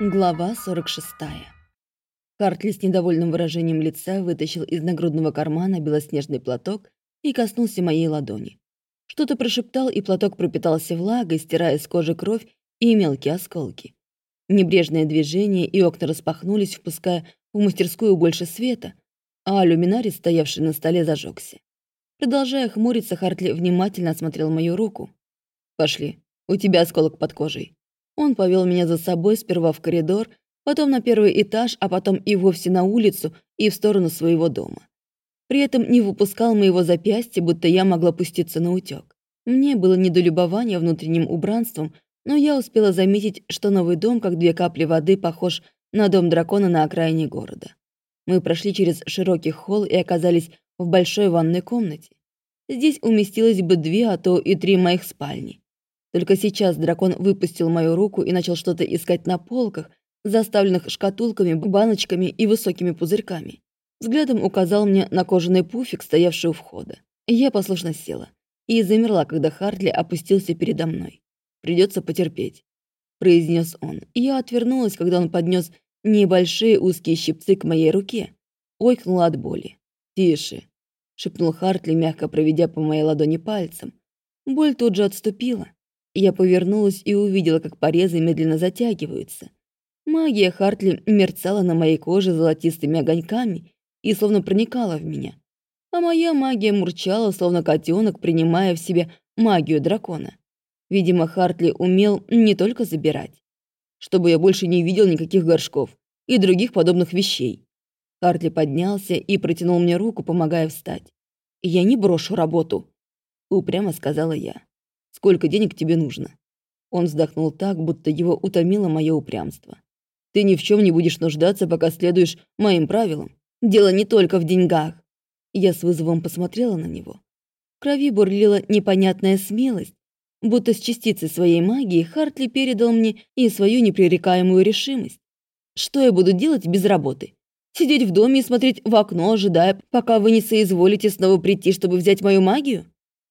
Глава 46. Хартли с недовольным выражением лица вытащил из нагрудного кармана белоснежный платок и коснулся моей ладони. Что-то прошептал, и платок пропитался влагой, стирая с кожи кровь и мелкие осколки. Небрежное движение, и окна распахнулись, впуская в мастерскую больше света, а люминарий, стоявший на столе, зажегся. Продолжая хмуриться, Хартли внимательно осмотрел мою руку. «Пошли, у тебя осколок под кожей». Он повел меня за собой сперва в коридор, потом на первый этаж, а потом и вовсе на улицу и в сторону своего дома. При этом не выпускал моего запястья, будто я могла пуститься на утёк. Мне было недолюбование внутренним убранством, но я успела заметить, что новый дом, как две капли воды, похож на дом дракона на окраине города. Мы прошли через широкий холл и оказались в большой ванной комнате. Здесь уместилось бы две, а то и три моих спальни. Только сейчас дракон выпустил мою руку и начал что-то искать на полках, заставленных шкатулками, баночками и высокими пузырьками. Взглядом указал мне на кожаный пуфик, стоявший у входа. Я послушно села и замерла, когда Хартли опустился передо мной. «Придется потерпеть», — произнес он. Я отвернулась, когда он поднес небольшие узкие щипцы к моей руке. Ойкнула от боли. «Тише», — шепнул Хартли, мягко проведя по моей ладони пальцем. Боль тут же отступила. Я повернулась и увидела, как порезы медленно затягиваются. Магия Хартли мерцала на моей коже золотистыми огоньками и словно проникала в меня. А моя магия мурчала, словно котенок, принимая в себе магию дракона. Видимо, Хартли умел не только забирать. Чтобы я больше не видел никаких горшков и других подобных вещей. Хартли поднялся и протянул мне руку, помогая встать. «Я не брошу работу», — упрямо сказала я. Сколько денег тебе нужно?» Он вздохнул так, будто его утомило мое упрямство. «Ты ни в чем не будешь нуждаться, пока следуешь моим правилам. Дело не только в деньгах». Я с вызовом посмотрела на него. В крови бурлила непонятная смелость, будто с частицей своей магии Хартли передал мне и свою непререкаемую решимость. Что я буду делать без работы? Сидеть в доме и смотреть в окно, ожидая, пока вы не соизволите снова прийти, чтобы взять мою магию?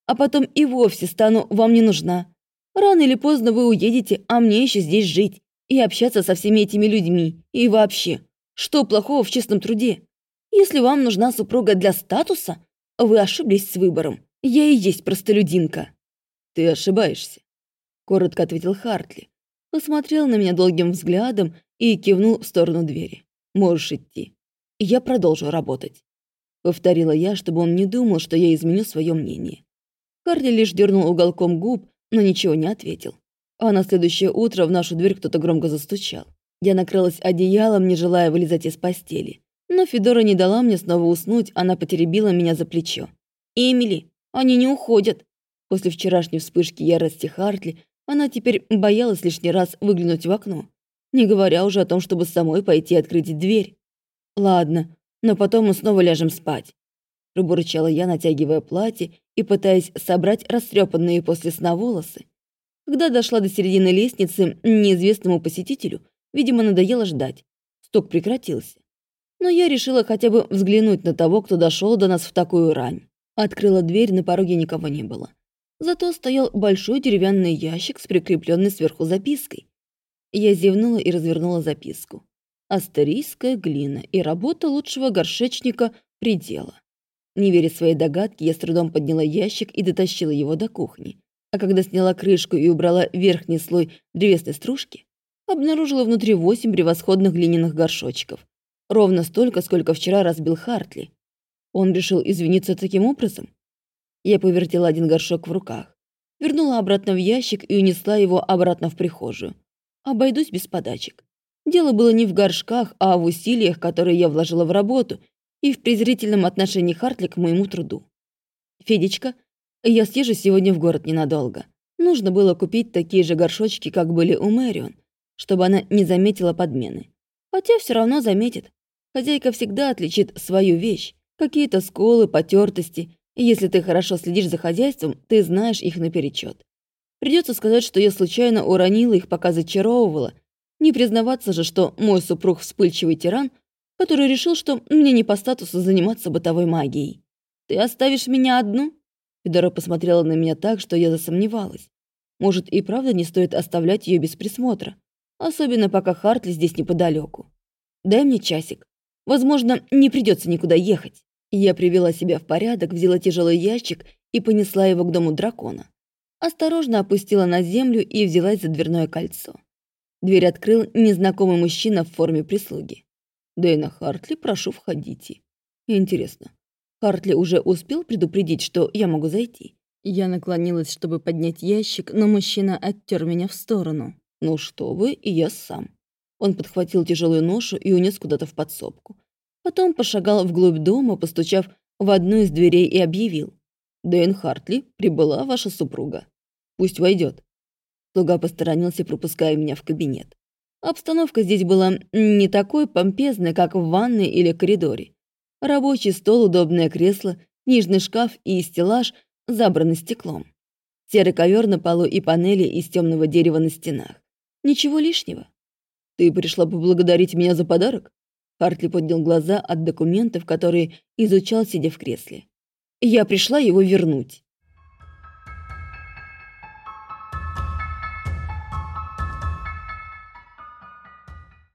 А потом и вовсе стану вам не нужна. Рано или поздно вы уедете, а мне еще здесь жить и общаться со всеми этими людьми. И вообще, что плохого в честном труде? Если вам нужна супруга для статуса, вы ошиблись с выбором. Я и есть простолюдинка». «Ты ошибаешься», — коротко ответил Хартли. Посмотрел на меня долгим взглядом и кивнул в сторону двери. «Можешь идти. Я продолжу работать». Повторила я, чтобы он не думал, что я изменю свое мнение. Харли лишь дернул уголком губ, но ничего не ответил. А на следующее утро в нашу дверь кто-то громко застучал. Я накрылась одеялом, не желая вылезать из постели. Но Федора не дала мне снова уснуть, она потеребила меня за плечо. «Эмили, они не уходят!» После вчерашней вспышки ярости Хартли она теперь боялась лишний раз выглянуть в окно, не говоря уже о том, чтобы самой пойти открыть дверь. «Ладно, но потом мы снова ляжем спать пробурчала я, натягивая платье и пытаясь собрать растрепанные после сна волосы. Когда дошла до середины лестницы, неизвестному посетителю, видимо, надоело ждать. Стук прекратился. Но я решила хотя бы взглянуть на того, кто дошел до нас в такую рань. Открыла дверь, на пороге никого не было. Зато стоял большой деревянный ящик с прикрепленной сверху запиской. Я зевнула и развернула записку. Астерийская глина и работа лучшего горшечника предела. Не веря своей догадке, я с трудом подняла ящик и дотащила его до кухни. А когда сняла крышку и убрала верхний слой древесной стружки, обнаружила внутри восемь превосходных глиняных горшочков. Ровно столько, сколько вчера разбил Хартли. Он решил извиниться таким образом? Я повертела один горшок в руках, вернула обратно в ящик и унесла его обратно в прихожую. Обойдусь без подачек. Дело было не в горшках, а в усилиях, которые я вложила в работу, и в презрительном отношении Хартли к моему труду. «Федечка, я съезжу сегодня в город ненадолго. Нужно было купить такие же горшочки, как были у Мэрион, чтобы она не заметила подмены. Хотя все равно заметит. Хозяйка всегда отличит свою вещь. Какие-то сколы, потертости. Если ты хорошо следишь за хозяйством, ты знаешь их наперечет. Придется сказать, что я случайно уронила их, пока зачаровывала. Не признаваться же, что мой супруг вспыльчивый тиран, который решил, что мне не по статусу заниматься бытовой магией. «Ты оставишь меня одну?» Федора посмотрела на меня так, что я засомневалась. Может, и правда не стоит оставлять ее без присмотра. особенно пока Хартли здесь неподалеку. Дай мне часик. Возможно, не придется никуда ехать. Я привела себя в порядок, взяла тяжелый ящик и понесла его к дому дракона. Осторожно опустила на землю и взялась за дверное кольцо. Дверь открыл незнакомый мужчина в форме прислуги. «Дэйна Хартли, прошу, входите». Интересно, Хартли уже успел предупредить, что я могу зайти? Я наклонилась, чтобы поднять ящик, но мужчина оттер меня в сторону. «Ну что вы, и я сам». Он подхватил тяжелую ношу и унес куда-то в подсобку. Потом пошагал вглубь дома, постучав в одну из дверей и объявил. «Дэн Хартли, прибыла ваша супруга. Пусть войдет. Слуга посторонился, пропуская меня в кабинет. Обстановка здесь была не такой помпезной, как в ванной или коридоре. Рабочий стол, удобное кресло, книжный шкаф и стеллаж забраны стеклом. Серый ковер на полу и панели из темного дерева на стенах. Ничего лишнего. «Ты пришла поблагодарить меня за подарок?» Хартли поднял глаза от документов, которые изучал, сидя в кресле. «Я пришла его вернуть».